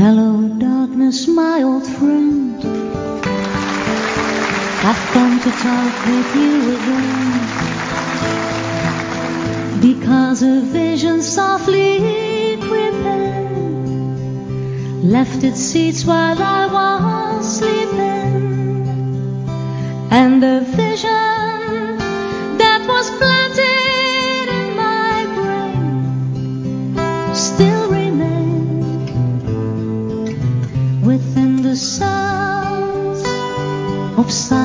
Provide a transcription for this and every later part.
Hello, darkness, my old friend. I've come to talk with you again. Because a vision softly creeping left its seats while I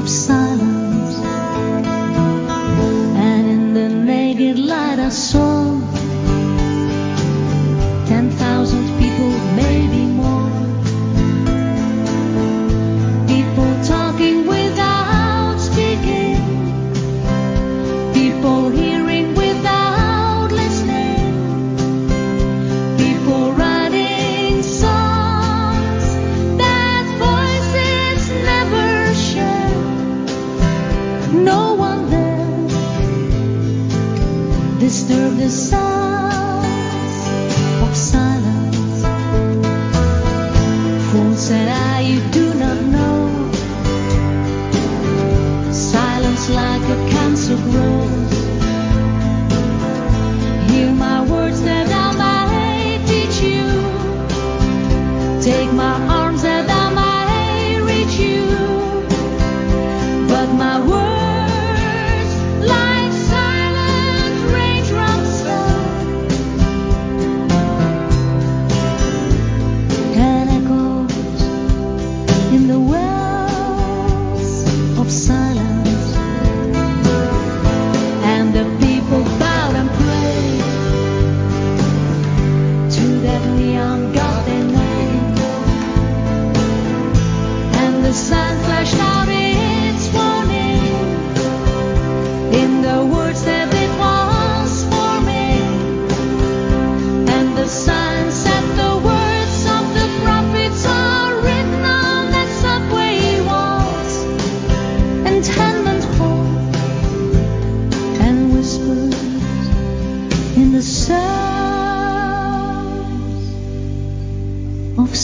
of silence. And in the naked light, I saw ten thousand people, maybe more. People talking without speaking. People hearing my words, that thou might teach you. Take my arms that I might reach you. But my words,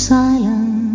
silence.